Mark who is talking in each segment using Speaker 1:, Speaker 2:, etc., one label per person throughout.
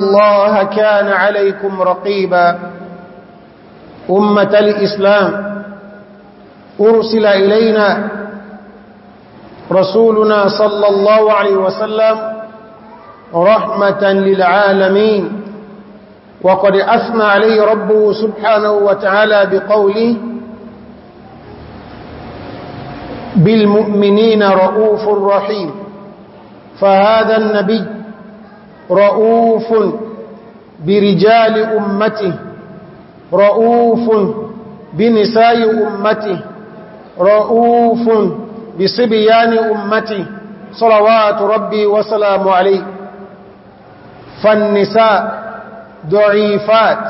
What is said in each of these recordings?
Speaker 1: الله كان عليكم رقيبا. أمة الإسلام. أرسل إلينا رسولنا صلى الله عليه وسلم رحمة للعالمين. وقد أثنى عليه ربه سبحانه وتعالى بقوله بالمؤمنين رؤوف رحيم. فهذا النبي رؤوف برجال أمته رؤوف بنساء أمته رؤوف بصبيان أمته. صلوات ربي وسلام عليه. فالنساء ضعيفات.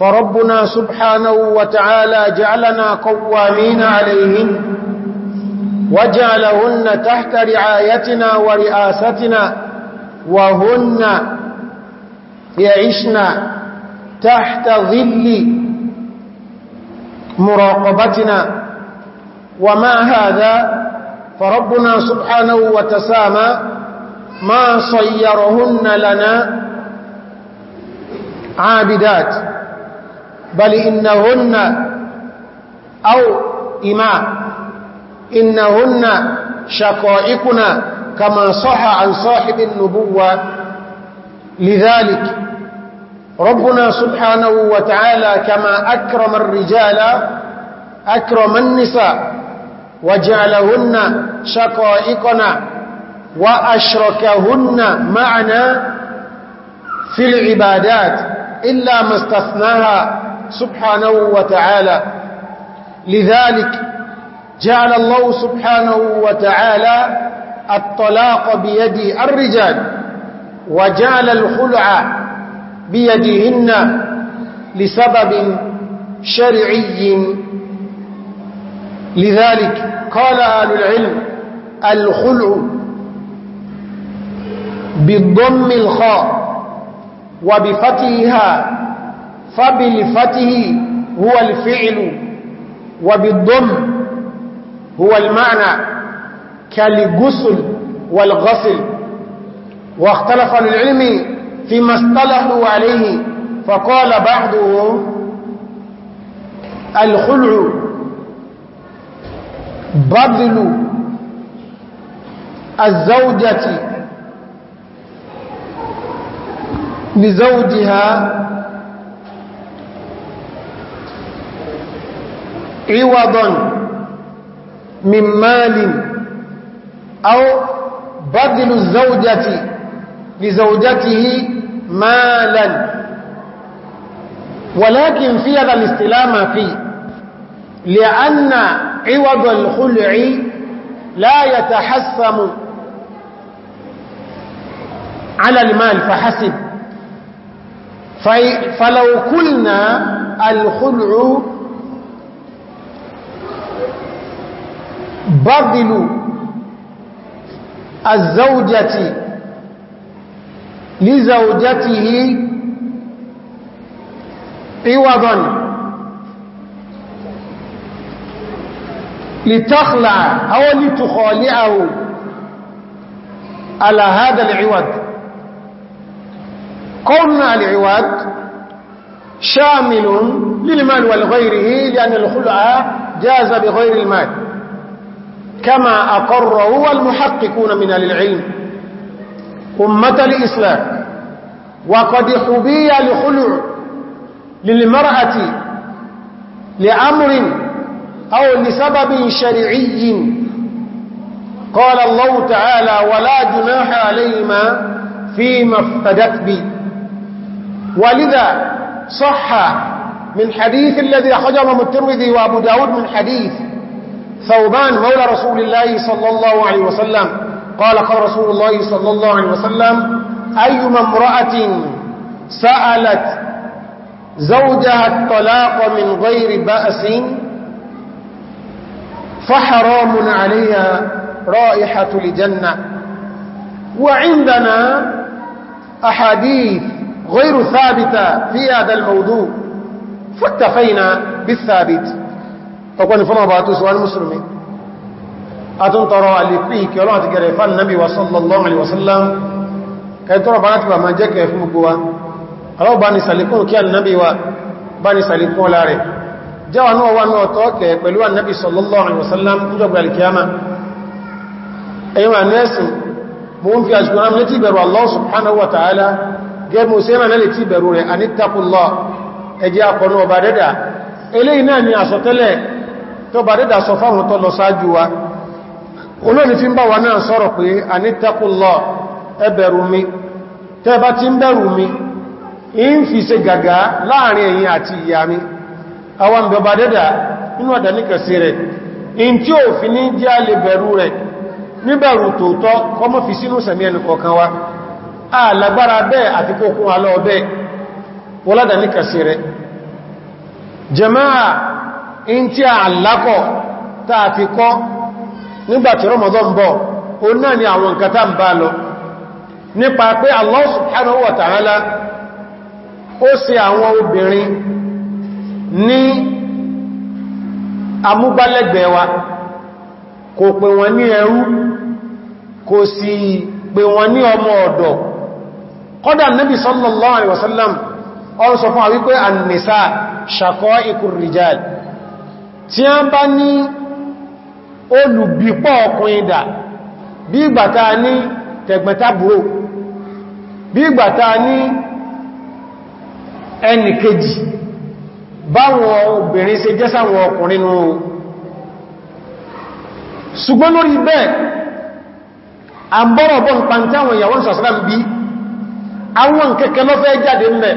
Speaker 1: فربنا سبحانه وتعالى جعلنا قوامين عليهن وجعلهن تحت رعايتنا ورئاستنا. وهن يعشن تحت ظل مراقبتنا. وما هذا؟ فربنا سبحانه وتسامى ما صيرهن لنا عابدات بل إنهن أو إماء إنهن شقائقنا كما صح عن صاحب النبوة. لذلك ربنا سبحانه وتعالى كما أكرم الرجال أكرم النساء وجعلهن شقائقنا وأشركهن معنا في العبادات إلا ما استثناها سبحانه وتعالى. لذلك جعل الله سبحانه وتعالى الطلاق بيد الرجال وجعل الخلع بيدهن لسبب شرعي. لذلك قال أهل العلم الخلع بالضم الخاء وبفتحها فبالفتح هو الفعل وبالضم هو المعنى. كالغسل والغسل. واختلف العلم فيما اصطلحوا عليه فقال بعضهم الخلع بذل الزوجة لزوجها عوضا من مال أو بذل الزوجة لزوجته مالا. ولكن في هذا الاستلام فيه لأن عوض الخلع لا يتحسم على المال فحسب. فلو قلنا الخلع بذل الزوجة لزوجته عوضا. لتخلع أو لتخالعه على هذا العوض. قولنا العوض شامل للمال والغيره لأن الخلع جاز بغير المال. كما أقره المحققون من العلم أمة الإسلام. وقد حبي الخلع للمرأة لأمر أو لسبب شرعي. قال الله تعالى ولا جناح عليهما فيما افتدت به ولذا صح من حديث الذي أخرجه الترمذي وأبو داود من حديث ثوبان مولى رسول الله صلى الله عليه وسلم. قال قال رسول الله صلى الله عليه وسلم أيما امرأة سألت زوجها الطلاق من غير بأس فحرام عليها رائحة لجنة وعندنا أحاديث غير ثابتة في هذا الموضوع. فاتفينا بالثابت. Ọ̀pọ̀ ni fọ́nà bá tó síwá ní musulmi a tún tọrọ alìpí kí ọlọ́wà ti gẹ̀rẹ̀ fán nábi wasallallahu alaihi wasallam. Ẹ̀tọ́rọ̀ bá láti bà máa jẹ́ kẹ fún gbogbo wa. Aláwọ̀ bá ní sàlékún kí annabi wa bá ní sàlékún ọlá rẹ̀. Jáwà náà wà náà tọ́ọ̀kẹ̀ pẹ̀lú annabi sallallahu alaihi wasallam níjọba alkiyama ẹ̀yìn wa nẹ́sìn mo ń fi àṣìkò rám létí ọba náà ni àsọtẹ́lẹ̀ tó bá dẹ́dà sọ fáwọn tó lọ sáájú wa olóòní fi ń bá wa náà sọ̀rọ̀ pé anittaqullah ẹ bẹ̀rù mi. Tẹ́ bá ti ń bẹ̀rù mi in fi ṣe gàgá láàárín ẹ̀yin àti ìyá mi. Àwọn bẹ̀bà dẹ́dà inú ọ̀dà ní kẹsí rẹ̀. In tí ó fi ní jẹ́ alẹ́ bẹ̀rù rẹ̀ níbẹ̀rù tòótọ́ kọmọ́ fi sínú sẹ̀mí ẹnu kọ̀ọ̀kan wa. A lágbára bẹ́ẹ̀ àti kókún alọ́ bẹ́ẹ̀. Wọ́ládà ní kẹsí rẹ̀. Jẹmáà in tí a alákọ̀ táà fi kọ́ nígbà tí Ramadan bọ̀ o náà ni àwọn nǹkan tá ń bá lọ. Nípa pé Allah subhanahu wa ta'ala ó ṣe àwọn obìnrin ní amúgbálẹ́gbẹ̀ẹ́ wa. Kò pè wọn ní ẹrú kò sì pè wọn ní ọmọ ọ̀dọ̀. Kọ́dà Nabi sallallahu alaihi wasallam ọ̀rọ̀ sọ fún àwípé an-nisa shaqa'iqur rijal tí a bá ní olùbípọ̀ ọkùnrin dà bí ìgbàta ní tẹ̀gbẹ̀tàbúrò bí ìgbàta ní ẹnì kejì báwọn obìnrin ṣe jẹ́ sáwọn ọkùnrin nù. Ṣùgbọ́n lórí bẹ́ẹ̀ àbọ́rọ̀bọ́ ń pàntí àwọn ìyàwó sàṣírà bí àwọn kẹ́kẹ́ lọ fẹ́ jáde mẹ́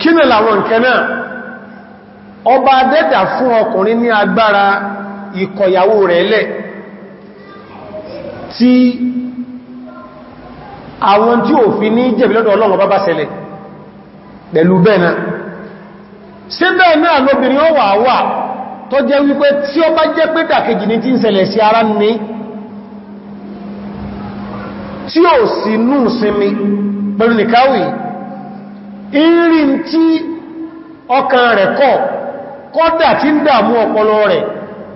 Speaker 1: kí ní làwọn nkẹ́ náà ọba dẹ́dà fún ọkùnrin ní agbára ìkọ̀yàwó rẹ̀ lẹ̀ tí àwọn tí ò fi ní jẹ̀bi lọ́dọ̀ Ọlọ́run bá ṣẹlẹ̀ pẹ̀lú bẹ́ẹ̀ sí bẹ́ẹ̀ náà lóbìnrin ó wà wà tó jẹ́ wípé tí ó bá jẹ́ pé dàkejì ní tí ń ṣẹlẹ̀ sí ara ní tí ó sì nú sinmi pẹ̀lú nìkáwì ìrìn tí ọkàn rẹ̀ kọ́ kọ́dà tí ń dàmú ọpọlọ rẹ̀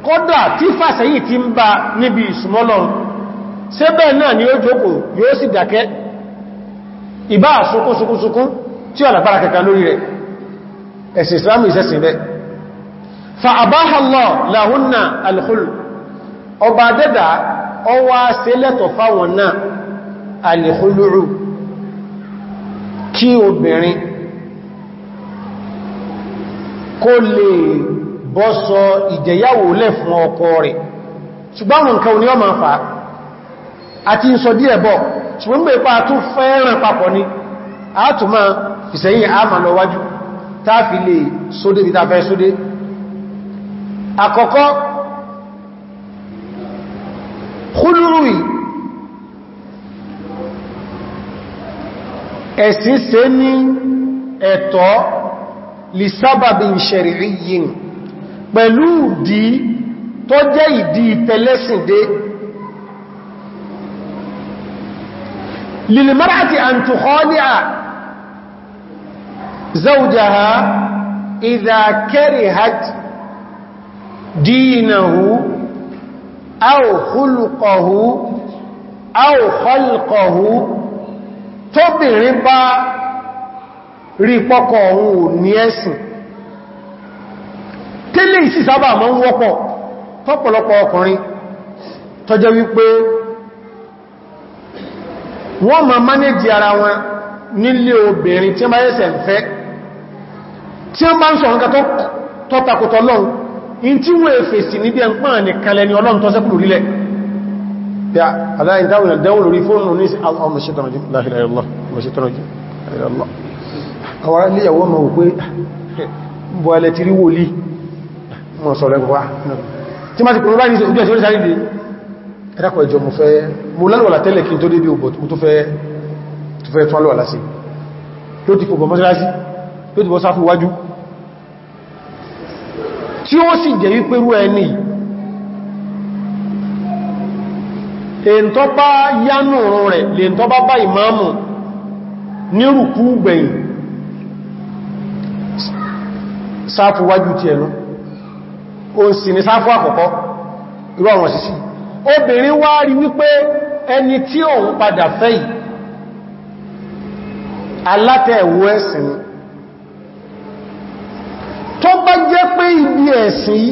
Speaker 1: kọ́dà tí fàṣẹ́yì tí ń bá níbi ìsúnmọ́lọ́run ṣé bẹ́ẹ̀ náà ni ó jókòó yóò sì dákẹ́. Ìbá ṣukúnṣukúnṣukún tí ó lágbára kẹta lórí rẹ̀. Ẹ̀sìn islamu ṣe kí obìnrin kó lè bọ́sọ ìjẹyàwó lẹ́ fún ọkọ rẹ̀. Ṣùgbọ́n nǹkan ni ó máa fàá àti ń sọ díẹ̀ bọ̀. Ṣùgbọ́n gbé pa tún fẹ́ràn papọ̀ ni a tún máa ìsẹ̀yìn àmà lọ wájú. Táàfi lè sódé bí tafẹ́ sódé àkọ́kọ́ kúlúrùí ẹ̀tọ́ lè sábàbí ṣẹ̀rìíyìn pẹ̀lú ìdí tó jẹ́ ìdí ìtẹ̀lẹ́sìndé للمرأة أن تخالع زوجها إذا كرهت دينه أو خلقه أو خلقه tóbìnrin bá rí pọ́kọ̀ ohun ò ní ẹ̀sìn. Tẹ́lẹ̀ ìsì sábà mọ́ ń wọ́pọ̀ tọ́pọ̀lọpọ̀ ọkùnrin tọ́jẹ́ wípé wọ́n ma mánéjì ara wọn nílé obìnrin tí bá yẹ́sẹ̀ fẹ́ tí ó bá ń sọ nǹkan takòtò lọ́n in tí wọ́n èfèsì níbi ẹnpán ní kalẹ̀ ni ọlọ́run tó sẹ́kùrù rílẹ̀ tí má ti kùrù bá ní ojú ẹ̀sẹ̀ orí sáré ẹ̀dàkọ̀ ẹjọ́ mo fẹ́ mo lálùwàlá tẹ́lẹ̀ kí n tó òbòtí mo tó fẹ́ tún alùwàlá sí ló ti kò bọ̀ mọ́sílásí ló ti bọ́ sáfù wájú tí ó sì ní rùkú gbẹ̀yìn sáfù wájú ti ẹ̀nu. Ó sì ní sáfù àkọ́kọ́ irú àwọn òṣìṣì. Obìnrin wá rí wípé ẹni tí òun padà fẹ́ yìí alátẹ̀ẹ̀wọ́ ẹ̀sìn tó bá jẹ́ pé ibi ẹ̀sìn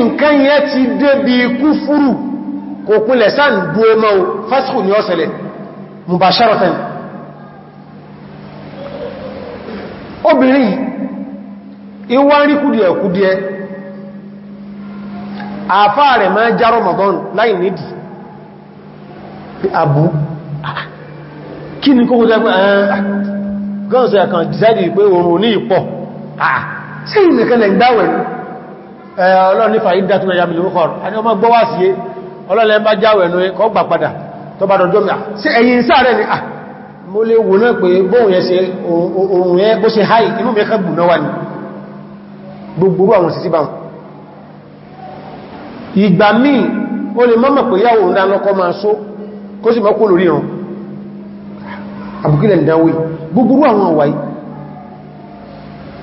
Speaker 1: nǹkan yẹn ti débi kúfúrù kò mubasharatan. Obìnrin ìwá rí kúdìẹ̀ kúdìẹ̀ àfáà rẹ̀ máa já Ramadan láì nídì àbú. Kí ni kókó jẹ́ pé gọ́ọ̀sẹ̀ kan dìsáìdì pé oòrùn ní ìpọ̀. Sí ìrìnkẹ́lẹ̀ ìgbáwẹ̀ ọlọ́run nífà ìdátúnà yàmì lórúkọ àni ọmọ gbọ́wà sí ọlọ́lẹ̀ bá jáwẹ̀ ní kọ́ gbà padà. Tó bá dọjọ́ mi sí ẹ̀yìn sáàrẹ̀ ni? Mo lè wò náà pé bóhun yẹ bó ṣe háì inú mẹ́kà bù náà wà ní gbogbo àwọn sí síbáwọn ìgbà míì ó lè mọ́mọ̀ pé yàwó ń dánlọ́kọ́ máa só kó sì mọ́kó lórí ìrun àbùkílẹ̀ ìdánwò gbogbo àwọn àwáyí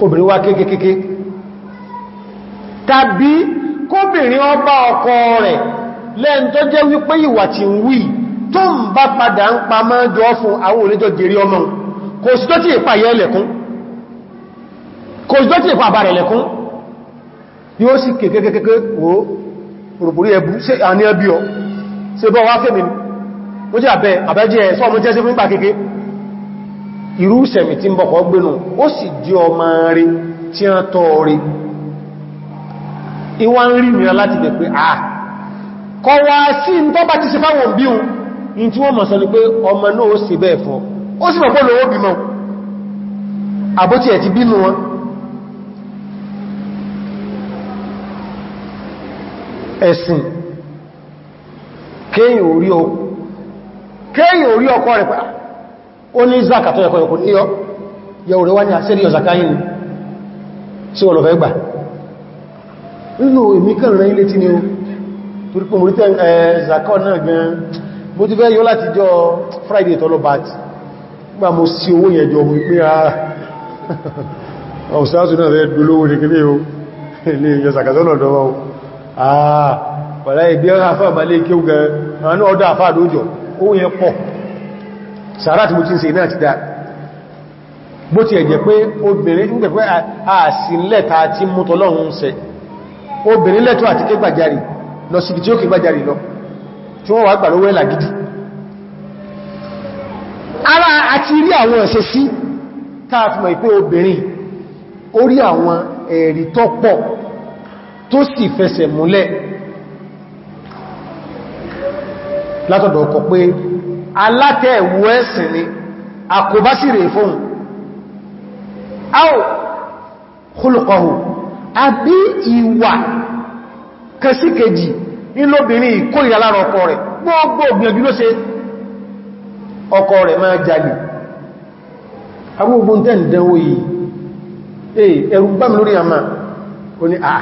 Speaker 1: obìnrin wá kéèkéé tàbí kóbìnrin ọba ọkọ rẹ̀ lẹ́n tó jẹ́ wípé ìwà tí ń wí tó ń bá padà ń pa máa jọ fún àwọn olójọ́ gẹ̀rí ọmọ kò sí tó tí ìpa yẹ́ lẹ̀kún. Kò sí tó tí ìpa àbárẹ̀ lẹ̀kún yóò sì kéèkéé wo òrùbùrí ẹbú sí àní ẹbí ọ sí bọ́ wá fẹ́mi ó jẹ́ àbẹ́ àbẹ́jẹ́ sọ́ọ̀mọ́ jẹ́ sí fún ìgbà kéèkéé irú sẹ̀mì tí ń bọ̀kọ̀ gbénú ó sì jí ọmọ rí tí a tọ́ rí ìwá ń rí mìíràn láti bẹ̀ pé àà kọ wá sí ń tọ́ bá ti ṣe fáwọn bí un in tí wọ́n mọ̀ sọ ní pé ọmọ náà ó sì bẹ́ẹ̀ fọ́ ó sì mọ̀pọ̀ lówó bímọ. Àbótí ẹ̀ ti bínú wọn ẹ̀sìn. Kéyìn orí ọkọ rẹ̀ pẹ̀lú ó ní zaka tó yẹkọ̀ yẹkọ̀ níyọ yẹ òrẹ́wà ní àṣírí ọ̀zàká yìí ni? Tí wọ́n lọ fẹ́ gbà? Nínú èmì kan rẹ̀ ilé tí ni ó torí pé mọ̀rítẹ́ ẹ̀zàkọ́ náà gan mo ti fẹ́ yọ láti jọ Friday tọ́lọ bat gbà mo sí owó yẹn jọ mú pé ọ̀sáàtù náà fẹ́ dolówó ní kílé o? Ilé ìyọsàkà tọ́lọ̀ dọ́wọ́ àà pẹ̀lá ìdí àfáà malé kí ó gan àwọn ọdá àfáà lójọ owó yẹn pọ̀. Sàárà tí mo ti ń ṣe náà ti dá. Bó ti ẹ̀jẹ̀ pé obìnrin ń pẹ̀pẹ́ àṣìlẹ́ta tí mú tọ́lọ́run ṣe obìnrin lẹ́tọ́ àti ké gbàjarì lọ síbi tí ó ké gbàjarì lọ tí wọ́n wà gbà lówó ẹ̀là gidi ara àti rí àwọn ẹ̀ṣẹ̀ sí káàfimọ̀ ìpé obìnrin orí àwọn ẹ̀rí tó pọ̀ tó sì fẹsẹ̀ múlẹ̀ látọ̀dọ̀ ọkọ pé alátẹ̀ ẹ̀wù ẹ̀sìn ni àkóbásí rẹ̀ fún áò kúlùkọ̀hù àbí ìwà kẹsíkẹjì nílòbìnrin ìkórìíra lára ọkọ rẹ̀. Gbogbo ògbìyànjú ló ṣe ọkọ rẹ̀ máa jalè. Agbógbó tẹ́ ǹdẹ̀wò yìí eh ẹ̀rù bá mi lórí àmà. O ní àà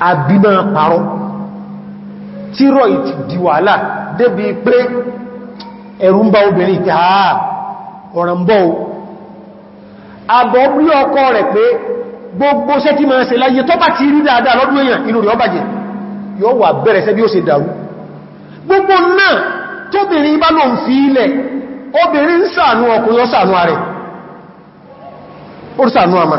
Speaker 1: wọn àbí máa parọ́. Tírọ̀ ìtì di wàhálà débi pé ẹ̀rù ń bá obìnrin ìtì àà ọ̀rọ̀ ń bọ́ o. Àbọ̀ bí ọkọ rẹ̀ pé gbogbo ṣẹ́ tí máa ṣe láyé tó bá ti rí dáadáa lọ́dún èèyàn inú rẹ̀ ó yóò wà bẹ̀rẹ̀ sẹ́ bí ó ṣe dàrú. Gbogbo náà tóbìnrin bá lóun fi ilẹ̀ obìnrin ń ọkùnrin ó ṣàánú ó ṣàánú àmà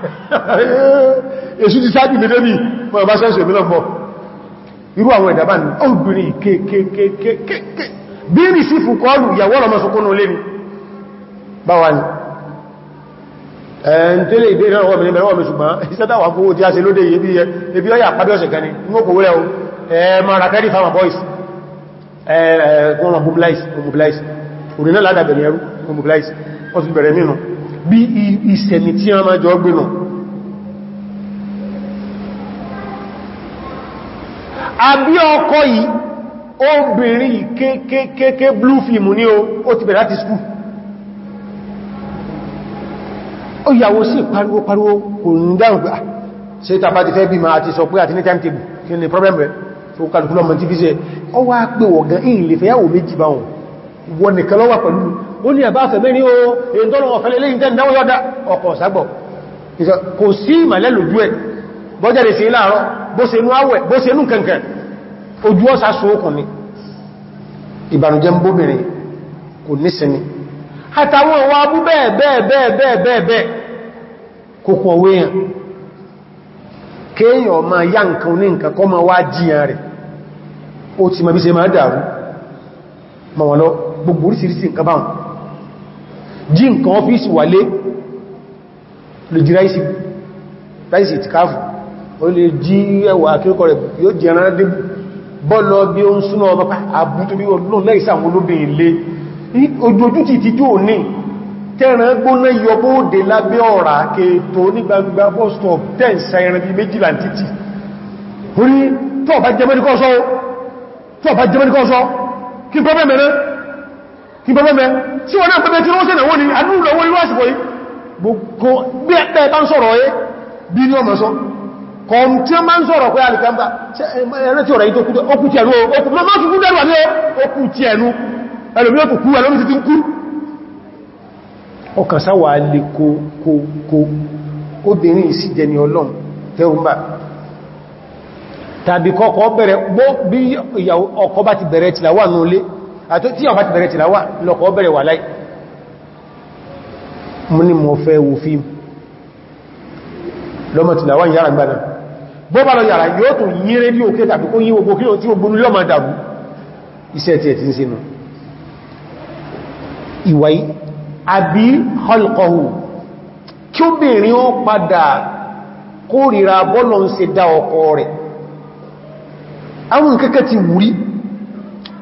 Speaker 1: èṣù ti sáájú mi débì mọ́ bá sẹ́sù èmì lọ́gbọ́ irú àwọn ìdàbà ní obìnrin kéèkéèkéèkéè bí ní sí fún kọlù ìyàwó ọmọ sọkúnnù lé ní báwa ni. Ẹ̀n tí lè dé ìrànwọ́ mi wọ́n mi ṣùgbọ́n ìṣẹ́tàwà fówó tí a ṣe lóde ebi ọya pàdé ọ̀sẹ̀ kan ní mọ́kò wúlẹ̀ o. Ẹ̀mọ̀ rakẹ́rì farmer boys. Ẹ̀ẹ̀kùn mobilize òrìn náà ládàbẹ̀rẹ̀ ẹrú mobilize. Ti bẹ̀rẹ̀ nínú bí ìsẹ̀mì tí wọ́n máa jọ gbénù àbí ọkọ̀ yìí obìnrin kékékéké blue film ní o ó ti bẹ̀rẹ̀ láti school. Ó yàwó sí pariwo pariwo kò ní dáhùn pé ṣe tàbá ti fẹ́ bí máa ti sọ pé àti ní timetable kí ni problem rẹ̀ ó ní ẹ̀bá fẹ̀mẹ́ ní o tọ́lọ ọ̀fẹ́lẹ́ lẹ́yìn tẹ́ ìdáwó yọ́dá ọkọ̀ sàgbọ̀ kò sí ìmàlẹ́ lójú ẹ̀. Bọ́jẹ̀rẹ̀ sí láàárọ̀ bó ṣe nú àwẹ̀ ojú ọ́sà sókùn ni. Kéèyàn ma wá gbogbo orísìírísìí nǹkan báhùn jí nǹkan ọ́fíìsì wà lé lè jí ráìsì ìtìkáfù ó lè jí ẹwà akíkọ rẹ̀ yóò jẹ́ ẹran débù bọ́ọ̀lọ bí ó ń súnà ọmọ àbútó bí ọdún lẹ́ìsà àwọn olóbìnrin lé. Ojojú ti ti jó ní tẹ́ran gbóná yọbóòdè lábẹ́ ọ̀rà kèètò ní gbangba bọ́stọ̀p tẹ́ǹsà ẹran bí méjìlá títì. Orí tó bá jẹ́ mẹ́ríkọ́ sọ́ kí pọ́pẹ́ mẹ́rẹ́ kí pọ́pẹ́ mẹ́ tí wọ́n náà pẹ́pẹ́ tí wọ́n sẹ́nà wọ́n ni? Adúlọ́wọ́ ní wáṣìpọ̀ yìí. Gbogbo bí ẹ̀pẹ́ bá ń sọ̀rọ̀ ẹ́ bí ní ọmọ sọ? Kọm tí ó máa ń sọ̀rọ̀ pé alìkàmbà ẹ̀rẹ́ tí ọ̀rẹ́ yìí tó kú tí ẹ̀nú okú tí ẹ̀nú ẹlòmí ó tó kú ẹlòmí ti ti ń kú. Ọkàn sáwà lè kó kó kó obìnrin ìsìjẹ ni ọlọ́n tẹ́rùmbà tàbí kọ́kọ́ bẹ̀rẹ̀ bí ọkọ bá ti bẹ̀rẹ̀ tìlàwà nulé àti tí ọba ti bẹ̀rẹ̀ tìlàwà lọ́kọ́ bẹ̀rẹ̀ wà láì mú ní mọ̀ fẹ́ wo fíìmù. Lọ́mọ tìlàwà yára gbádà bó bá lọ yàrá yóò tún yí rédíò kí tàbí kó yí gbogbo kí tí ó gbónú lọ́mọ dàbú iṣẹ́ ti ń sínú ìwàí àbí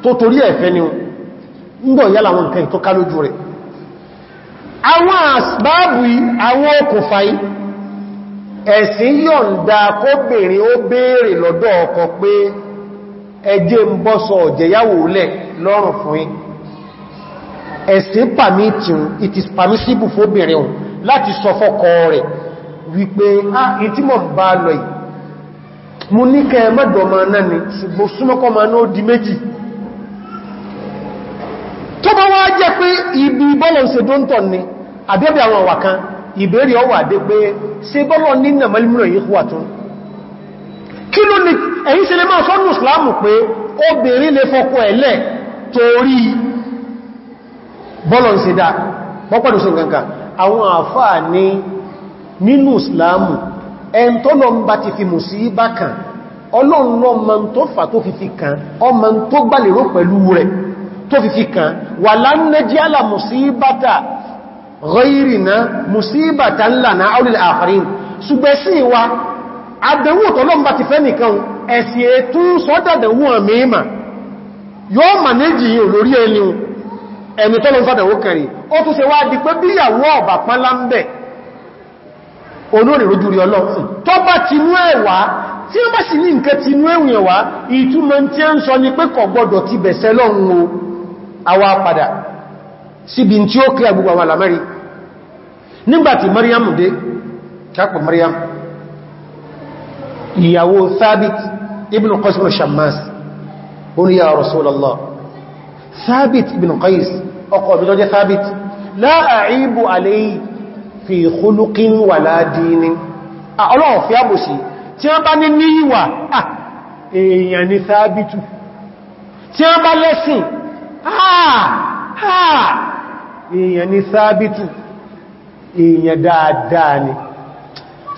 Speaker 1: tó torí ẹ̀fẹ́ ni ń bọ̀ yálà àwọn nǹkan ìtọ́ká lójú rẹ̀. Àwọn àsìbáàbù àwọn okùnfà ẹ̀sìn yọ̀ǹda kóbìnrin ó béèrè lọ́dọ̀ ọkọ pé ẹjẹ́ ń bọ́ sọ ọ̀jẹ̀yàwó lẹ̀ lọ́rùn fún yín. Ẹ̀sìn permitting it is permissible fóbìnrin ohun láti sọ fọ́kọ rẹ̀ wípé ah ìtí mọ̀ bá lọ yìí mú ní kẹ mẹ́dọ̀ ma náà ni ṣùgbọ́n súnmọ́kọ́ ma náà di méjì tó bá wá jẹ́ pé ibi bọ́lọ̀ ṣe dóntọ̀ ni àbẹ́bẹ̀ àwọn ọ̀wà kan ìbéèrè ọwà dé pé ṣe bọ́lọ̀ ní nàmàlìmìnà yìí wà tún? Kí ló ní ẹ̀yìn ṣe lè máa sọ́nù islamu pé obìnrin lè fọ́kọ ẹ̀lẹ́ torí bọ́lọ̀ ṣe dá. Pọ́pọ̀dù sí nǹkan àwọn àfáà ní nínú islamu ẹn tó lọ ń bá ti fi mùsíbà kan ọlọ́run lọ ma tó fà tó fi fi kan ọmọ tó gbàlérò pẹ̀lú rẹ̀ tó fi fi kan wà lánàájí àlà mùsíbàtà ghayrina musibatan lana aw lil akharin. Ṣùgbẹ́ sí wa àdẹ̀wò tọ́lọ́m bá ti fẹ́ nìkan ẹ̀sì ètò sọ́dàdẹ̀wò àmìíma yóò manéjì yìí olórí ẹni ẹni tọ́lọ́m fàdẹ̀wò kẹrì ó tún ṣe wá di pé bí ìyàwó ọ̀bà pánlá ń bẹ̀ olórí rojú rí ọlọ́run. Tó bá tinú ẹ̀wà tí ó bá sì ní nǹkan tinú ẹ̀wà ìtumọ̀ tí a ń sọ ní pé gbọdọ̀ ti bẹ̀sẹ̀ lọ́run o àwa padà síbi tí ó kí agbogbo àwọn alamẹ́rí nígbà tí Maryam dé kápọ̀ Maryam ìyàwó Thabit ibn Qais ibn Shammas ó ní ya Rasulallah Thabit ibn Qais ọkọ ọ̀bí tó jẹ́ Thabit la a'ibu alayhi fi khuluqin wala dinin. Ọlọ́run fi àbòsí tí wọ́n bá ní níyíwà èèyàn ni Thabitu. Tí wọ́n bá lẹ́sìn èèyàn ni Thabitu èèyàn dáadáa ni.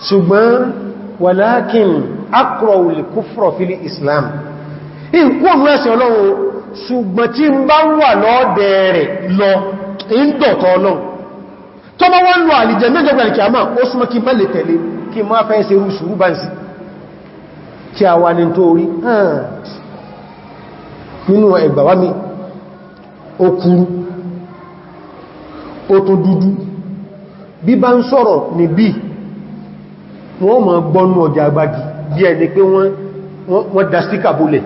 Speaker 1: Ṣùgbọ́n walakin akrọ̀wò lè kúfrọ̀ fílì Islam ìkúnnú ẹ̀sìn ọlọ́run ṣùgbọ́n tí ń bá wà lọ́ọ̀dẹ̀ lọ ìdọ̀tọ̀ ọlọ́run. Tó bá wọ́n lọ ń a ó kúrú ó tó dúdú. Bí bá ń sọ̀rọ̀ ní bí wọ́n ma gbọ́nú ọjà agbági bí ẹni pé wọ́n dá stíkà bólẹ̀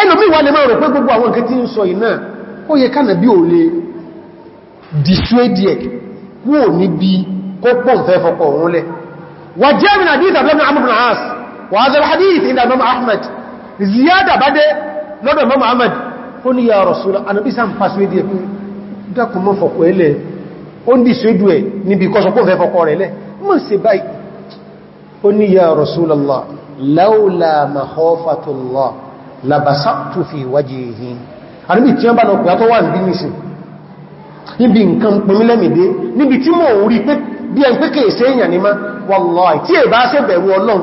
Speaker 1: ẹlòmí wà lè máa rò pé gbogbo àwọn nǹkan tí ń sọ iná ó yẹ kánà bí ò lè dissuade wó ní bí kó pọ̀ fẹ́ fọ́pọ̀ òun lẹ hadith inda imam ahmad. Ziyada bá dé lọ́dọ̀ imam ahmad. Ó ní ya rasul anabi sam persuade ẹ̀. Dákun mọ́ fọ́pọ̀ ẹlẹ́ ó ń dissuade ẹ̀ níbi kọ́sọpọ̀ fẹ́ fọ́pọ̀ rẹ̀ lẹ́. Mọ́ sí báyìí. Ó ní ya rasulallah laula makhofatullah labasaktu fi wajhihi. Àníbì tí wọ́n bá lọ pẹ̀lú wà ní nìsìn níbi nǹkan pẹ̀mílẹ́mìdé níbi tí mo rí pé bí ẹn pé kèèsẹ́ èèyàn ní má wallahi tí è bá ṣe bẹ̀rù ọlọ́run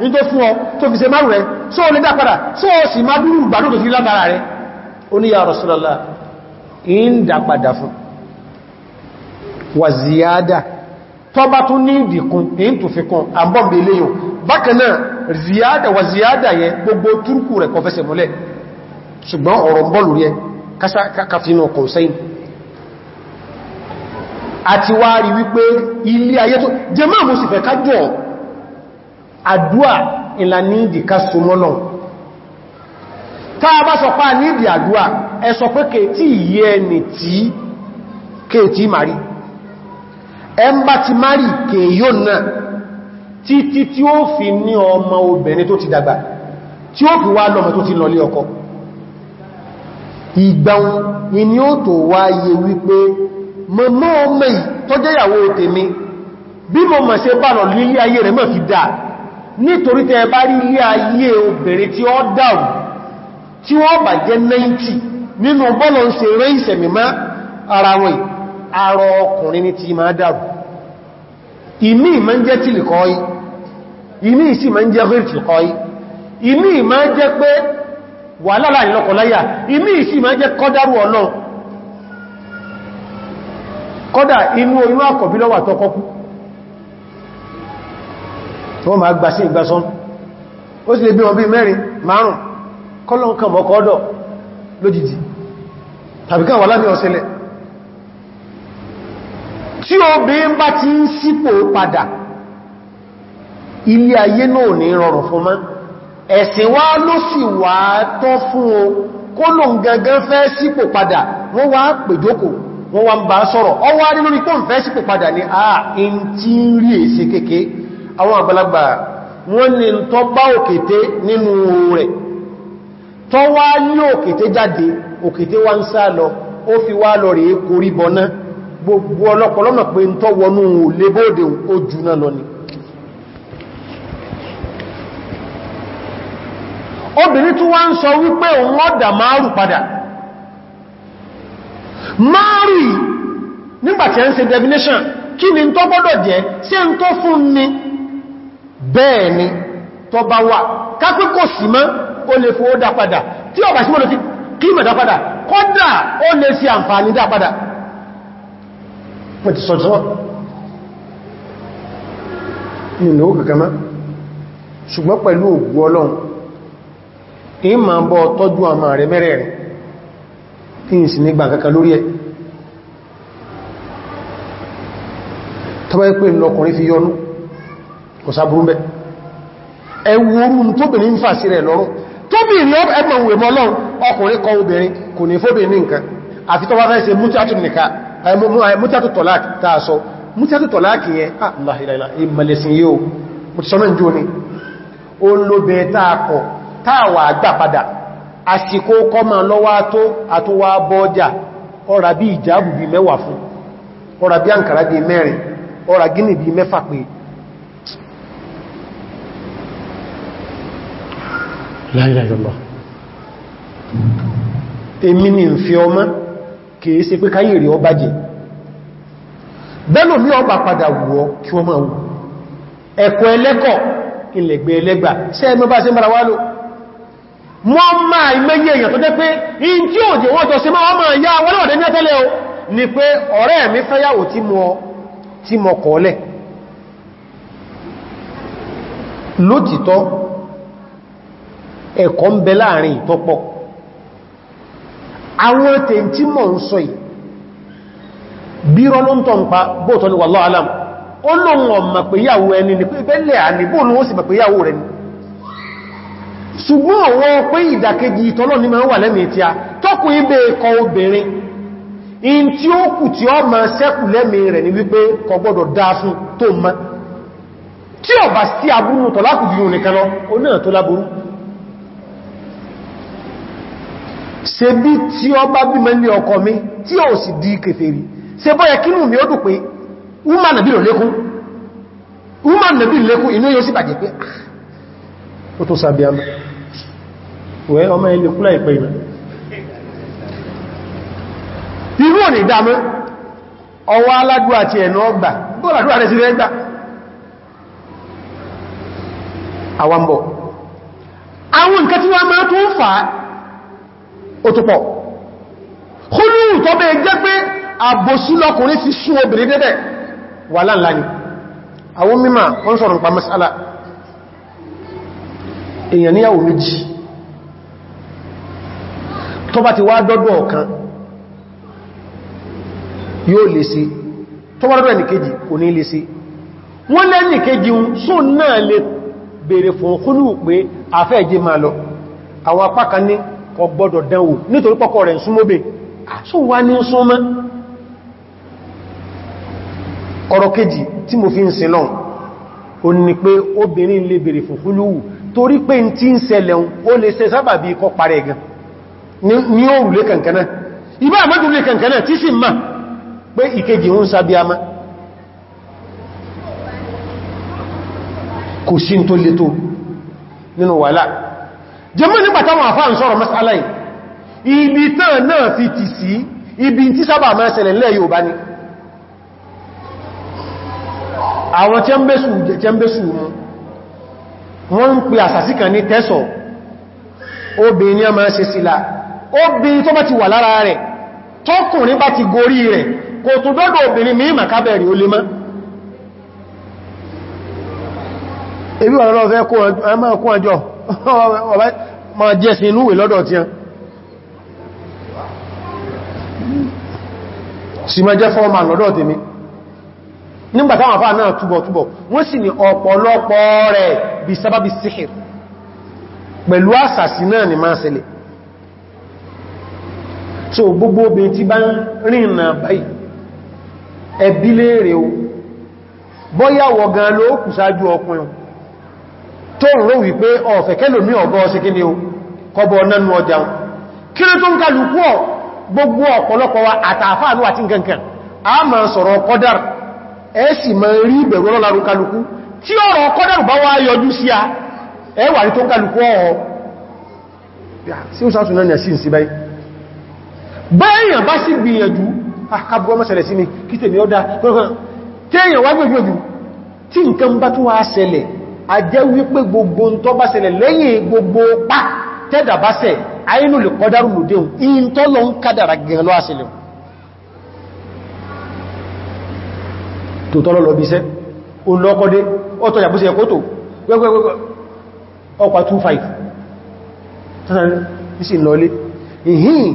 Speaker 1: ní tó fún ọ tó fi ṣe márùn rẹ so lè dá padà? So ó sì máa dúrù ìgbàdó tó fi lágbára rẹ? Ó ní ya Rasulullah in dá padà fún wà ziyada tó bá tún ní ìdìkún èyí tó fi kún àbọ̀m̀bẹ̀ iléyìn bákanáà ziyada wà ziyada yẹ gbogbo túrkù rẹ̀ kọ fẹsẹ̀ múlẹ̀. Ṣùgbọ́n ọ̀rọ̀ bọ́ọ̀lù rẹ̀ káfínú ọkọ̀ sẹ́yìn. Àti wá rí wípé jẹmọ́ mú sì fẹ́ kájọ̀ àdúà ìlànà ìdíká súnmọ́nà táa bá sọ pá ní ìdí àdúà ẹ sọ pé kètí ìyẹ́ ẹni tí kètí mari. Ẹmbá ti mari kèyó náà títí tí ó fi ní ọmọ obìnrin tó ti dàgbà tí ó fi wá lọ́mọ tó ti lọ lé ọkọ. Ìgbàun ni ó tó wáyé wípé mọ̀mọ́ ọmọ yìí tó jẹ́ ìyàwó tèmi bí mo mọ̀ ṣe bá lọ lílé ayé rẹ̀ mọ̀ fi dà nítorí tẹ́ bá rí ilé ayé obìnrin tí ó dáwù tí wọ́n bà jẹ́ 90 nínú bọ́lọ̀ ń ṣe rẹ́ ìsẹ̀mìmá ara wọn àrọ ọkùnrin ní ti máa dáwù ìmí ìmá ń jẹ́ tìlìkọ́í ìmí ìsì máa ń jẹ́ rìtìkọ́í ìmí ìmá jẹ́ pé wà láàárín lọ́kọláyà tó ma gbà sí ìgbàsán ó sì lè bí wọn bí mẹ́rin márùn kọ́lọ̀ kan mọ́kọ́ọ́dọ̀ lójijì. Tàbí kan wà lábí ọ̀sẹ̀lẹ̀. Tí obìnrin bá ti ń sípò padà ilé ayé náà ní rọrùn fún mọ́. Ẹ̀sìn wá ló sì wà tọ́ fún o. Lòun gangan fẹ́ sípò padà wọ́n wá pèjókòó wọ́n wá ń bá sọ̀rọ̀. Ọwá rí lórí pọ́n fẹ́ sípò padà ní àà in tí ń rí èsì kéèké àwọn àgbàlagbà wọ́n ni tọ́ bá òkété nínú rẹ̀. Tọ́ wá ní òkété jáde òkété wá ń sá lọ ó fi wá lọ rẹ̀ korí bọná. Gbogbo ọlọ́pọ̀lọ́mọ̀ pé ń tọ́ wọnú lébóòdè ojú náà lọ ni. Obìnrin tó wá ń sọ wípé òun ọ̀dà márù padà bẹ́ẹ̀ ni tó bá wà. Kápẹ́ kò sí mọ́ ó lè fowó dá padà. Tí ọ̀bà sí mọ́lẹ̀ fi kíìmọ̀ dá padà. Kọ́dà ó lè fi àǹfààní dá padà. Pẹ̀tì sọ̀tọ́ nínú ó kàkàmá ṣùgbọ́n pẹ̀lú ògùn ọlọ́run ìmọ̀ bọ́ tọ́jú àmà rẹ̀ mẹ́rẹ̀ẹ̀rin. Tí ń sì nígbà kankan lórí ẹ̀. Tọ́bá pé lọkùnrin fi yọnú kò sáburú mẹ́ ẹwọ́rún tóbìnrin ń fà sí rẹ̀ lọ́rún tóbì lọ ẹgbọ̀n wè mọ́ lọ́rún ọkùnrin kọ obìnrin kò ní fóbìnrin nǹkan. Àfi tọ́bá fẹ́ ṣe mútàtù tó bọ́ọ̀jà ọ̀rà bí ìjábù bí mẹ́wàá fún ọ̀rà bí àǹkàrà bí mẹ́rin. Ọ̀rà gíní bí mẹ́fà pé illallah èmi ni ń fi ọmọ kìí ṣe pé káyè rí ọba jẹ bẹ́lò ní ọba padà wọ́ kí wọ́n máa wù. Ẹ̀kọ́ ẹlẹ́kọ̀ ilẹ̀gbẹ̀ ẹlẹ́gbà. Ṣe ẹmọ́ bá ṣe mara wá lò? Wọ́n máa ìmẹ́yẹ èèyàn tó jẹ́ pé in tí ò jẹ́ wọ́n jọ ẹ̀kọ́ ń bẹ láàárín ìtọ́pọ̀. Àwọn tẹ̀ tí mọ̀ ń sọ yìí bí rọ́lọ́ntọ̀ ń pa bóòtọ́ ni wallahu alam. Ó lóhun ọmọ ni pé bẹ́lẹ̀ àníbò ní ó sì ni. Ṣùgbọ́n àwọn pé ìdàkejì ìtọ́lọ́ ní ma ń wà lẹ́mì tí a tọ́kù ibẹ̀ ẹkọ obìnrin in tí ó kù tí ó ma sẹ́kù lẹ́mì rẹ̀ ni wípé sí aburú tọ́lákù jù nìkan lọ tó láburú ṣe bí tí ó bá bí mẹ́lẹ̀ ọkọ mi tí ó sì di kèfèrí. Ṣe bọ́ yẹ kínú mi ó dùn pé umar nàbí lò lékún. Umar nàbí lékún inú yóò sì bàjẹ́ pé ó tó sàbí àmà wẹ́ ọmọ ilé kúlá ìpẹ́ ìmẹ́ irú ò ní dámọ́ ọwọ́ aládù àti ẹ̀nà ọgbà àwambọ̀ àwọn nǹkan tí wọ́n máa tó ń fà ó tó pọ̀. Kúrú tó bẹ́ jẹ́ pé àbòsí lọ́kùnrin fi sún obìnrin dẹ́dẹ̀ wà láńlá ni. Àwọn mímọ̀ wọ́n sọ̀rọ̀ nípa masala. Èèyàn níyàwó méjì. Tó bá ti wá dọ́dọ̀ ọ̀kan yóò lè sí tó bá dọ́dọ̀ ẹnìkejì kò ní lè sí wọ́n lẹ́nìkejì kúlù ní kò gbọ́dọ̀ dánwò nítorí pọ́kọ rẹ̀ súnmọ́bẹ̀ só wá ní súnmọ́? Ọ̀rọ̀ kejì tí mo fi ń sin náà o ní pé obìnrin lè bèèrè fún kúlù torí pé tí ń ṣẹlẹ̀ ó lè ṣe sábà bí kọ parẹ́ gan. Ní òrùlé kankaná ibá àmọ́dúnlé kankaná tí sì máa pé ìkejì ń sábí a má kò sí tó lè tó nínú wàhálà jẹmọ́ nígbà táwọn àfáà ń sọ̀rọ̀ masala ibi tán náà fi tì sí ibi tí sábà máa ṣẹlẹ̀ lẹ́ Yorùbá ni. Àwọn tí ń bẹ́sù mú wọ́n ń pè àsàsí kan ní tẹ́sọ̀. Obìnrin a máa ṣe sílá. Obìnrin tó bá ti wà lára rẹ̀ tọ́kùnrin bá ti obìnrin mí màkábẹ̀rì ó lè ma jẹ́ sí inú ìwé lọ́dọ̀ tí án sì ma jẹ́ fọ́ọ̀mà lọ́dọ̀ tèmi. Nígbàtí àwọn àfáà náà túbọ̀ túbọ̀ wọ́n sì ní ọ̀pọ̀lọpọ̀ rẹ̀ bí sábábí síhìr. Pẹ̀lú àsàsì náà ni máa ṣẹlẹ̀. So gbogbo obìnrin tí bá ń rìn náà báyìí ẹbí léèrè o. Bọ́yàwó gan ló kù ọkùnrin tó ń wípé ọ̀fẹ́ kẹ́lòmí ọgọ́ ọsẹ kí ni o kọbọ̀ nánú ọjà kí ló tó ń kálukú ọ gbogbo ọ̀pọ̀lọpọ̀ wa àtàfáàlú àti nǹkan kan a máa sọ̀rọ̀ kọ́dàr ẹ sì máa rí ìbẹ̀rù ọlọ́run kálukú. Tí ọ̀rọ̀ kọ́dàr bá wá yọjú sí a ẹ wà ní tó ń ó wá gbìyànjú tí nǹkan bá tún wá ṣẹlẹ̀ a jẹ́ wípé gbogbo tó bá ṣẹlẹ̀ lẹ́yìn gbogbo pá tẹ́dà bá ṣẹ àínú lè kọ́dárù lòdéhùn in tó lọ ń kádàrà gẹ̀rẹ̀ lọ́wọ́ sílẹ̀ tó tọ́lọ́ lọ bí iṣẹ́ olókọ́dé ọ̀tọ̀ yàbú sí ẹ̀kọ́ tó gbẹ́gbẹ́gbẹ́ ọkà 25 tánà sí lọlé ìhìn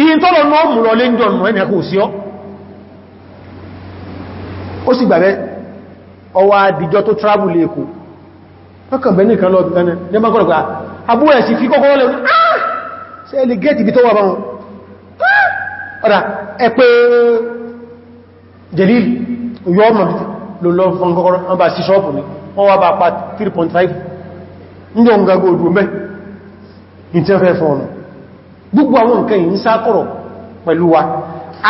Speaker 1: ìhìn tọ́lọ náà mú lọlé ń jọ nù ẹni ẹkù sí ọ́. Ó sì gbàbẹ́ ọwá àdìjọ tó travel lè kò ọkàn bẹ̀ nìkan lọ bìkan ní ọmọ kọ́lọ̀pàá abúrò ẹ̀ sì fi kọ́kọ́ lẹ́wọ́n ah! Ṣe ẹlì gẹ́ẹ̀tì bí tó wà báwọn ọ̀dá ẹ pé Jalil yọ ọmọ ló lọ fún kọ́kọ́rọ́ wọ́n bá sí ṣọ́ọ̀pù ní wọ́n wá bá pa 3.5 ní ọ̀n gago òdù mẹ́ in tí ó fẹ́ fọ́nù gbogbo àwọn nǹkan yìí ń sákọ̀rọ̀ pẹ̀lú wa.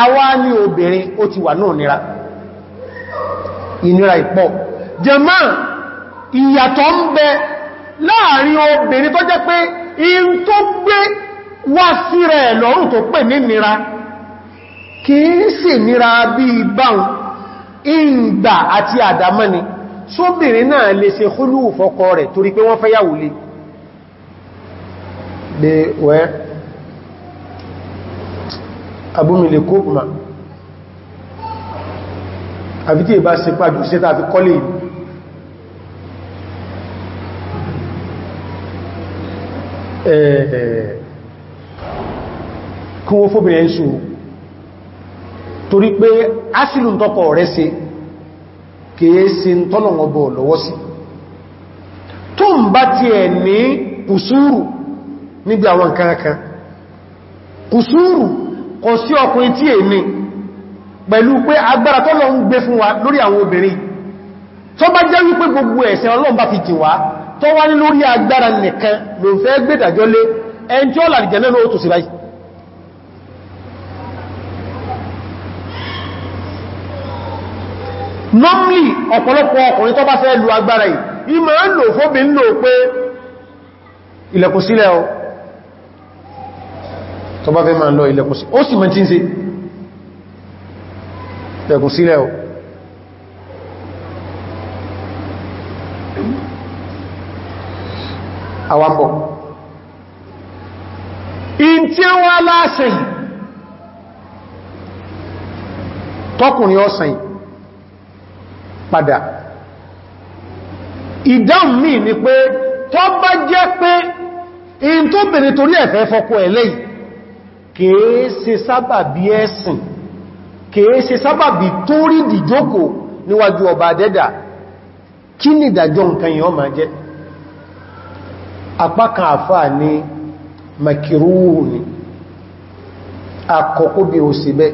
Speaker 1: Àwa ní obìnrin ó ti wà náà nira ìnira ìpọ̀. Jẹmọ́ ìyàtọ̀ ń bẹ láàárín obìnrin tó jẹ́ pé in tó gbé wá sí rẹ̀ lọ́rùn tó pè ní nira kìí sì nira bí báhùn ìgbà àti àdámọ́ni sóbìnrin náà lè ṣe húlù fọ́kọ rẹ̀ torí pé wọ́n fẹ́ yàwó lé. Abúmìlẹ̀ àfi tí ìbá ṣe pàjú sí tàbí kọ́lé ìlú kún ó fóbìnrin ṣòro torí pé asìlù tọ́kọ̀ rẹ̀ ṣe kìí ṣe tọ́lọ̀wọ̀bọ̀ lọ́wọ́ sí. Tó ń bá ti ẹ̀ ní kùsúrù níbi àwọn kankan kùsúrù kò sí ọkùnrin tí è ní pẹ̀lú pé agbára tọ́lọ ń gbé fún wa lórí àwọn obìnrin. Tó bá jẹ́ wípé gbogbo ẹ̀sẹ̀ Ọlọ́run fi jì wá tó wá ní lórí agbára nìkan ló fẹ́ gbẹ́dàjọ́ lé ẹn tí ó làrìjẹ̀ náà ó tó sí tó bá fẹ́ ilẹ̀kùn sílẹ̀ ọ tó fẹ́ máa lọ ilẹ̀kùn sílẹ̀ ó sì tí ń ṣe ilẹ̀kùn sílẹ̀ ọ àwambọ̀ in tí wọ́n aláṣẹ tọkùnrin ọ̀sán yìí padà. Ìdáhùn mí ni pé tó bá jẹ́ pé in tó bèèrè torí ẹ̀fẹ́ fọ́kọ ẹ̀lẹ́ kìí ṣe sábàbí ẹ̀sìn kìí ṣe sábàbí tó rí dìjókò níwájú ọba dẹ́dà kí ni ìdàjọ́ nǹkan yìí máa jẹ́? Apákan àfáà ní makiruhu ni. Àkọ́kọ́ bí ó sì bẹ́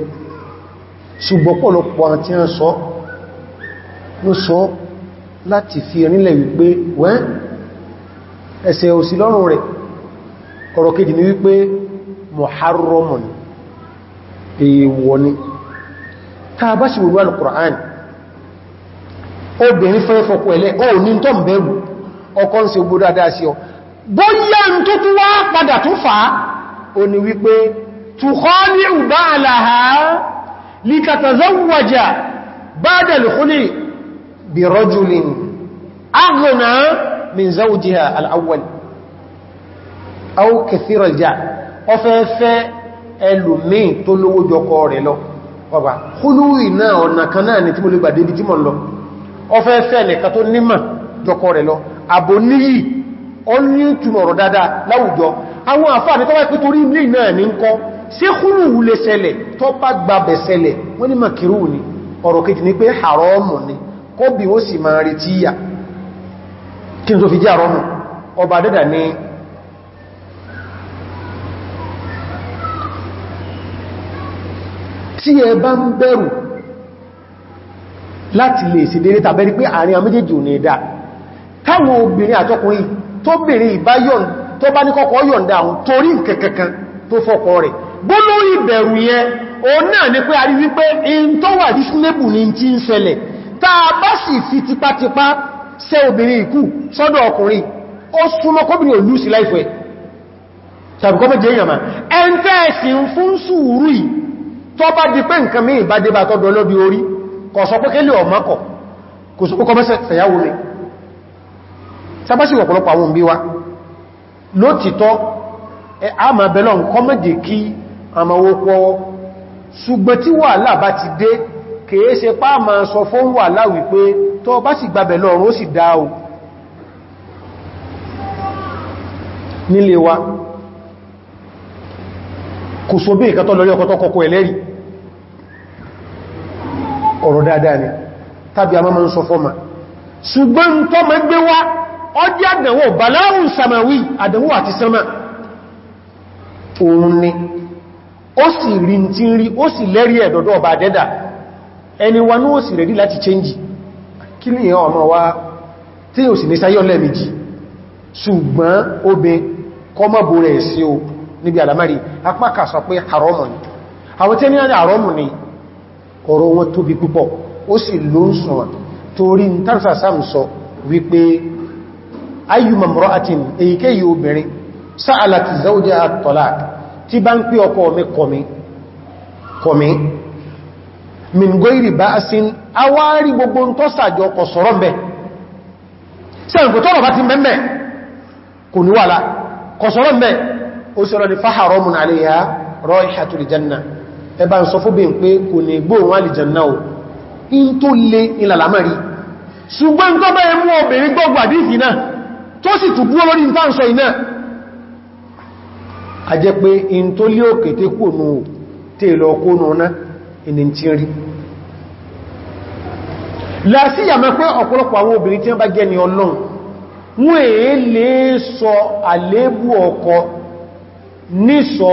Speaker 1: ṣùgbọ́n pọ̀lọpọ̀ àti ẹ̀ sọ ló sọ láti fi rinlẹ̀ wípé wẹ́n ẹsẹ̀ òsì lọ́rùn rẹ̀. Ọ̀rọ̀ ni wípé muharramun èèwọ̀ ni ta bá ṣe wùrú al-Qur'an obìnrin fẹ́ fọ́kù ẹ̀lẹ́ o ní tó ń bẹ̀rù ọkọ́ ń ṣe ogbó dáadáa sí ọ. Bóyá ń tó tún wá padà tún fà á o ni wípé tukhani ba'laha likatazawwaja ba'da al-khuli bi rajulin aghna min tó lówó jọkọ rẹ̀ lọ ọba kúlúwì náà ọ̀nà kan náà ni tí mo lè gbàdé bí jímọ̀ lọ. Ọfẹ́fẹ́ nìkan tó nímọ̀ jọkọ rẹ̀ lọ. Àbò níyì ó ní túnmọ̀rọ̀ dáadáa láwùjọ. Àwọn àfáà ní wáyé pé torí ilé náà ní ń kọ́. Sí kúlúwù ni. Ọ̀rọ̀ kejì ní pé haramu ni. Kó bí ó sì máa rí tíyà kí n tó fi jẹ́ àrọ́mù ọba dẹ́dà ní tí ẹ bá ń bẹ̀rù láti lè sì dérí tàbẹ́rí pé àárín àméjèjì ò ní ẹ̀dá táwọn obìnrin àtọkùnrin tó bèèrè ìbáyọ̀n tó bá ní kọ́kọ́ yọ̀ǹda àwọn torí kẹkẹkan tó fọ́kọ rẹ̀. Gbólórí ìbẹ̀rù yẹn o náà ní pé a rí wípé in tó wà dísúnlébù ní ṣe tàbí fún sùúrù yìí tó bá di pé nǹkan mí ìbá débà tọ́dọ̀ lọ́bí orí kò sọ pé kélé ọmọkọ̀ kò sọ pé mẹ́sẹ̀ fẹ̀yàwó rẹ̀. Sábásí ọ̀pọ̀lọpọ̀ àwọn òbí wa lótìtọ́ a máa bẹ̀lọ́ nǹkan mẹ́jẹ kí àmàwó pọ́wọ́ ṣùgbọ́n tí wàhálà bá ti dé kèé ṣe pá ma sọ fún wà láwí pé tó bá kò so bí ìkàtọ́ lórí ọkọ̀ tọ́kọ̀kọ́ ẹlẹ́rì ọ̀rọ̀ dáadáa ni tàbí a máa ń ṣùgbọ́n tó mẹ́ gbé wá ọjọ́ àdánwò bàláhùn samawi àdánwò àti sama òun ni ó sì rí tí rí ó sì lẹ́rí ẹ̀dọ̀dọ̀ ọba dẹ́dà ẹni wa ní ó sì rẹ̀dí láti change. Kí ní ìyàn ọmọ wa tí ó sì ní sáyọ́ lẹ́mìjì ṣùgbọ́n obin kọmọ̀bù rẹ̀ sí o níbi àdámẹ́rí apákà sọ pé haramu ni. Àwọn tí ní haramu ni ọ̀rọ̀ wọn tóbi púpọ̀ ó sì ló ń sọ torí tàbí sọ wípé ayyuma mra'atin èyíkéyìí obìnrin sa'alat zawjaha at-talaq tí bá ń pí ọkọ mi kọmi kọmi min goyri ba'sin awárí gbogbo tó sàjọ kọ̀ sọ̀rọ̀ mẹ́ sẹ́yìn kò tọ́rọ̀ bá ti mẹ́ ẹba ń sọ fóbin pé kò ní gbóòrùn alìjanna o. In tó lé ìlàlámàrí ṣùgbọ́n tó bẹ́ẹ̀ mú obìnrin gbọ́gbà àdífì náà tó sì tù dúró lórí ìtànsọ iná a jẹ́ pé in tó lé òkè tí kò nù tí lọ kó nù náà ìní tí rí. Lásíyàmẹ́ pé ọ̀pọ̀lọpọ̀ àwọn obìnrin tí wọ́n bá jẹ́ ni ọlọ́run wọ́n èé lè sọ àlébù ọkọ nísọ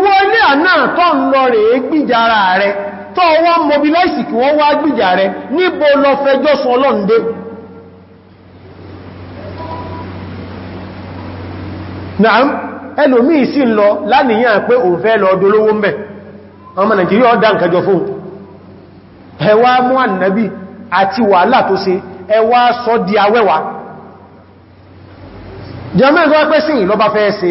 Speaker 1: ìwọ ilé àná tọ́ ń lọ rẹ̀ gbìjà ara rẹ̀ tọ́ wọ́n mobilize kí wọ́n wá gbìjà rẹ̀ níbo lọ fẹjọ́ sọ ọlọ́ndé náà ẹlòmí sí lọ láníyàn pé òun fẹ́ lọ dolówó mẹ́ ọmọ Nàìjíríà ọ̀dá nkẹjọ fún ẹwà mú ànàbí àti wàhálà tó ṣe ẹwà sọ di awẹ́wà. Jẹ́mẹ́ ìgbà pẹ́ sí ìlọ́bá fẹ́ ṣe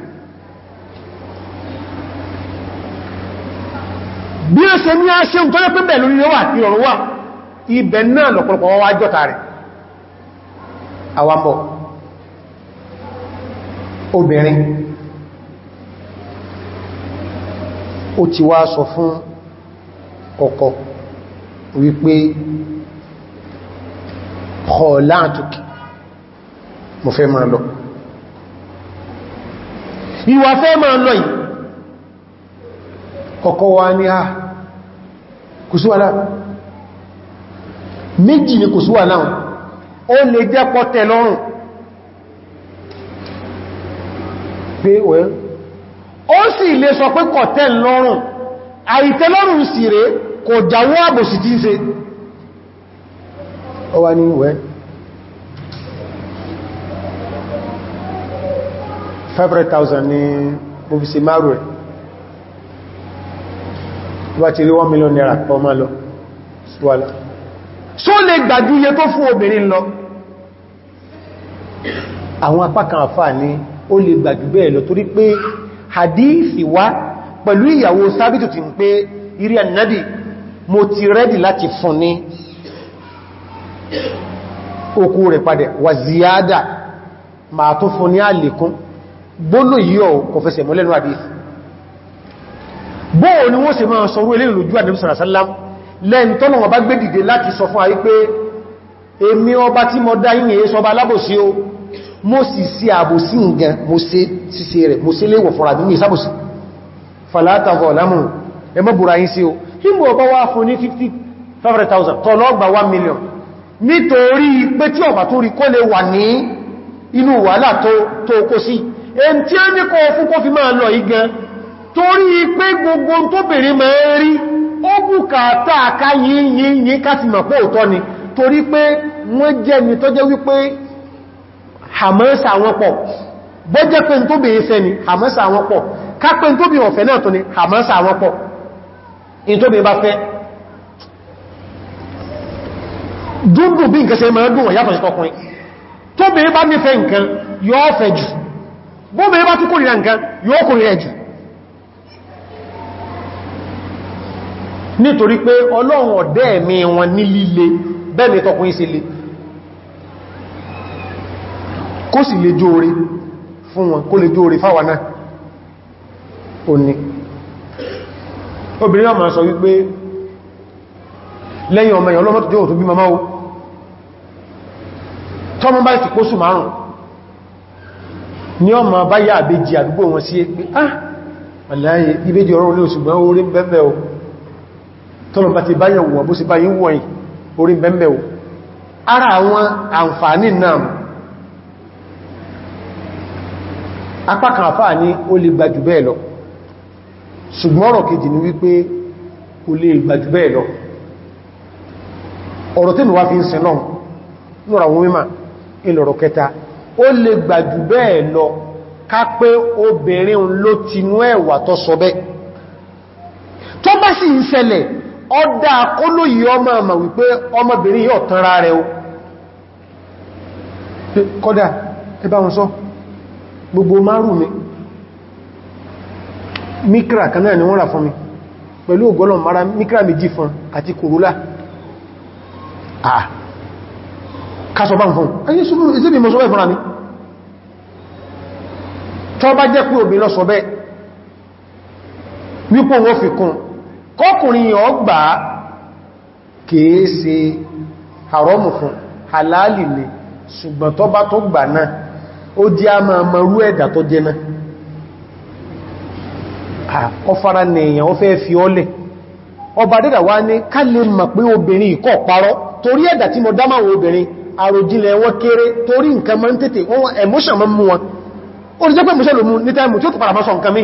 Speaker 1: bí ó ṣe ní a ṣe ń tọ́lẹ́ pẹ́ bẹ̀ lórí lọ́wà ìrọ̀rùn wà. Ibẹ̀ náà lọ̀pọ̀lọpọ̀ wọ́n wá jọta rẹ̀. Àwambọ̀ obìnrin. Ó ti wá sọ fún ọkọ wípé kọ̀ọ̀láàtùkì mo fẹ́ máa lọ. Ìwà fẹ́ máa lọ yìí. Ọkọ wa ní a kò sí wà náà méjì ni kò sí wà náà ó lè jẹ́ pọ́tẹ lọ́rùn. Pé wẹ́ ó sì lè sọ pé kọ̀tẹ́ lọ́rùn. Àìtẹ́lọ́rùn sì rẹ̀ kò jáwọ́ àbòsì tí ń ṣe. Ó wá ní wẹ́ 500,000 ní mo fi ṣe márùn wá ti rí 1 million naira pọ̀ máa lọ. Síwálá só lè gbàjú iye tó fún obìnrin lọ? Àwọn apákan àfà ní ó lè gbàjú bẹ́ẹ̀ lọ torí pé hadithi wá pẹ̀lú ìyàwó sábìtù ti ń pé irí ànádì mo ti rẹ́dì láti fún ní okú rẹ̀ padẹ̀ wà ziyada ma tó fún ní àlékún. Gbónú yíò kò fẹsẹ̀ mọ́lẹ́nu àdíth bóò ni wọ́n ṣe máa sọrú ilé ìlújú àdífẹ́sàrà sálám lẹ́n tọ́nà ọba gbé dìde láti sọ fún ayé pé èmi ọba tí mo dá yìnyẹ sọba alábòsí o. Mo sì sí àbòsí nǹkan mo sé síse rẹ̀ mo sí léwọ̀ fọ́ra bí ní ìsábòsí falátàvọ̀ lámù ẹmọ́ bùra yín sí o. Hímbò ọba wá fún ní 50,000 tọ́lọ́gbà 1 million. Nítorí pé tí ọba tó rí kó lè wà ní inú wàhálà tó kó sí. Ẹn tí ó torí pé gbogbo tó bèèrè máa rí ó bùkátà ká yínyìn ká ti mọ̀ pé òtọ́ ni. Torí pé wọ́n jẹ́ ni tó jẹ́ wípé hamasa wọn pọ̀. Bọ́ jẹ́ pé tó bèèrè fẹ́ ni hamasa wọn pọ̀. Ká pé tó bèèrè ọ̀fẹ́ náà tó ni hamasa wọn pọ̀. In tó bèèrè bá fẹ́. Dúndùn bí nǹkan ṣe máa dùn wọ̀n yàtọ̀ sí tọkùnrin. Tó bèèrè bá nífẹ́ nǹkan yóò fẹ́ jù. Bó bèèrè bá tún kórìíra nǹkan yóò kórìíra jù nítorí pé ọlọ́run ọ̀dẹ́ ẹ̀mí wọn ní líle bẹ́ẹ̀ni tọkùnrin sí le. Kó sì lè jóore fún wọn kó lè jóore fáwa náà. Ó ní. Obìnrin ọmọ sọ wípé lẹ́yìn ọmọ èèyàn lọ́mọ́tò jẹ́ òtún bí mamá o. Tọ́mọ bá ti pósù márùn ní ọmọ bá yá àbejì àdúgbò wọn sí pé ah aláyé ibéjì ọ̀rọ̀ olè òṣùgbọ́n orí bẹ́ẹ̀bẹ̀ o tọ́lọ bá ti báyẹ̀ wọ̀ bó sì bá yín wọ̀nyí orí bẹ́ẹ̀bẹ̀ o. Ara àwọn àǹfààní náà apákan àfáà ní ó lè gbajù bẹ́ẹ̀ lọ. Ṣùgbọ́n ọ̀rọ̀ kejì ni wípé ó lè gbajù bẹ́ẹ̀ lọ. Ọ̀rọ̀ tí wá fi ń sin náà lọ́rọ̀ àwọn mímọ̀ ìlọ̀rọ̀ kẹta ó ọdá akólóyìí ọmọ àmà wípé ọmọbìnrin yóò tanra rẹ̀ o. Kọ́dá ẹbá wọn sọ gbogbo márùn mi mikra kan náà ni wọ́n rà fún mi pẹ̀lú ògọ́lọ̀ mara mikra méjì fún àti kòrólà ah kásọ bá ń fún ayé ṣúgbùn ìsẹ́bì mọ́ sọ́bẹ̀ fúnra mi? Tọ́ bá jẹ́ pé wípò wọ́n fi kún kọkùnrin ọgbà kìí ṣe haramu fún halali ni. Ṣùgbọ́n tọ́ bá tó gbà náà ó di a máa marú ẹ̀dà tó jẹ́ náà. Ọfara nìyàn ó fẹ́ fi ọlẹ̀ ọba dẹ́dà wá ní ká lè mọ̀ pé obìnrin ìkọ̀ parọ́. Torí ẹ̀dà tí mo dámáwò obìnrin àròjìnlẹ̀ wọn kéré torí nǹkan mọ́ tètè wọ́n emotion mọ́ mú wọn. Ó ní jẹ́ pé mọ́ṣẹ́ lòmú ní táìmù tí ó tó padà mọ́sọ̀ nǹkan mi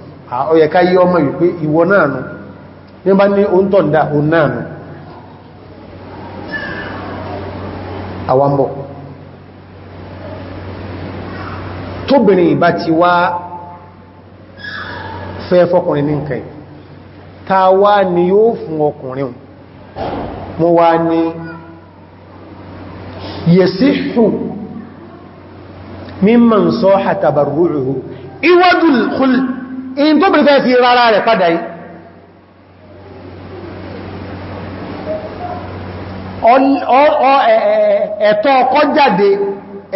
Speaker 1: ọ̀yẹ̀ ká yí ọmọ yìí pé ìwọ náà nù ní bá ní oún tọ̀ndà òun náà nù àwambọ̀ tóbìnrin ìbá ti wá fẹ́ fọ́kùnrin ní nǹkan ta wá ni yóò fún ọkùnrin wọ́n wá ní yẹ̀síhù mímọ̀n sọ àtàbàrúhù ìwọ́dùl khul in tó bèèrè fi rárá rẹ̀ padà yìí. Ẹ̀tọ́ ọkọ́ jáde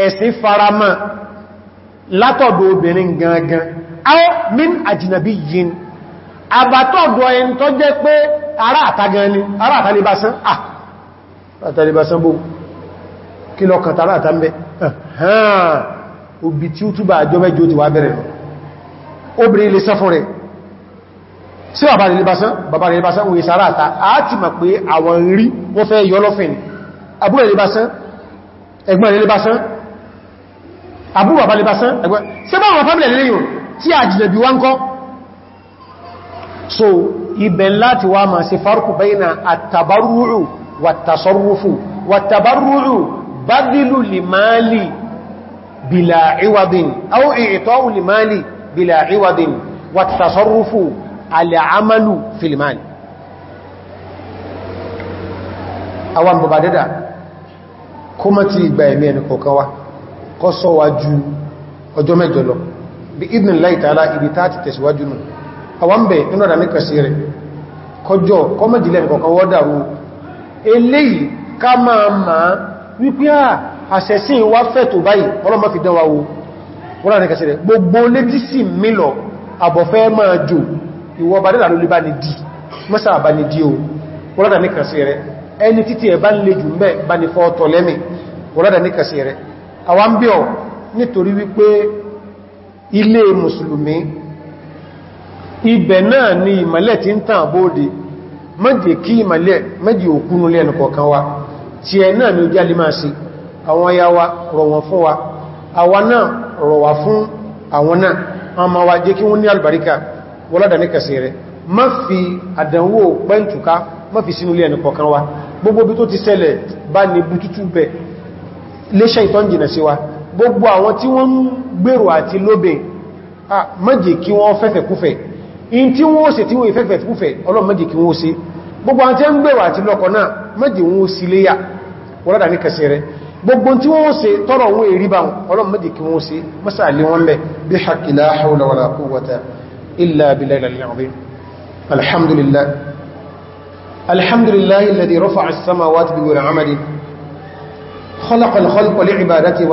Speaker 1: ẹ̀sìn farama látọ̀dọ̀ obìnrin gangan. Aw min àjìnàbí yìí àbátọ̀dọ̀ ẹni tó jẹ́ pé ará àtàgan ni ará àtàlébásán ah àtàlébásán bó. Kí lọ kàtàrà àtàmbẹ̀ òbí tí ó túbà àjọ mẹ́jọ ti wà bẹ̀rẹ̀ obìnrin lè sán fún rẹ̀. Sí bàbá rẹ̀ lébásán bàbá rẹ̀ lébásán wòye sára àta. Àti mà pé àwọn rí wọ́n fẹ́ yọ lọ́fẹ́ ni. Àbúrò lébásán ẹ̀gbọ́n rẹ̀ so ibẹ̀ láti wá máa ṣe farku bayna àtàbárúrù wàtàsọ́rúfù wàtàbárúrù bádìlù lè máàlì bìlà ìwàdìn au ìrìtọ́ lè بلا عوض والتصرف العمل في المال àwọn bàbá dẹ́dà kó mọ́ ti ìgbà ẹ̀mí ẹni kọ̀ọ̀kan wá kọ́ sọ wá ju ọjọ́ mẹ́jọ lọ bí ibn láì tààlá ibi tá ti tẹ̀síwájú nù àwọn bẹ̀ nínú ọ̀dà ní kàsí rẹ̀ kọjọ́ kọmọ̀dílẹ̀ kọ̀ọ̀kan wọ́ dàrú eléyìí ká máa máa wípé à àṣẹ̀sìn wá fẹ́ tó báyìí ọlọ́mọ fi dánwà wo wọ́n rẹ̀. Kẹsẹ̀rẹ̀ gbogbo létí sí mílọ̀ àbọ̀fẹ́ máa jò. Ìwọ bá dẹ́là ló lè bá ní dí mọ́sà bá ní dí o. Wọ́n rẹ̀. Kẹsẹ̀rẹ̀ ẹni títí ẹ̀ bá ń lè jù mẹ́ bá ní fọ́ọ̀tọ̀ lẹ́mì. Àwọn ni ìmọ̀lẹ̀ tí ń tàn bóde. Mẹ́jì kí ìmọ̀lẹ̀ mẹ́jì òkúnú ni ó jẹ́ máa sí ya wa rọ̀wọ̀n fún wa. Àwa náà rọ̀wà fún àwọn náà ma wa jẹ́ kí wọ́n ní albarika wọ́lọ́dà ní kẹsì rẹ̀. Má fi àdánwò pẹ́ntùká má fi sínú ilé ẹni kọ̀ọ̀kan wa. Gbogbo bí tó ti ṣẹlẹ̀ bá ní bútútù bẹ léṣẹ́ ìtọ́n jìnnà sí wa. Gbogbo àwọn tí wọ́n gbèrò àti lóbe mẹ́jì kí wọ́n fẹ́fẹ́ kúfẹ́ gbogbo tí wọ́n ṣe tọ́rọ wọn èrí bá ọlọ́run mẹ́dì kí wọ́n ṣe mọ́sàálé wọn bẹ̀ bí haqqi la hawla wala quwwata illa billahi al-azim alhamdulillah. Alhamdulillah alladhi rafa'a as-samawati bighayri 'amadin khalaqa al-khalqa li'ibadatihi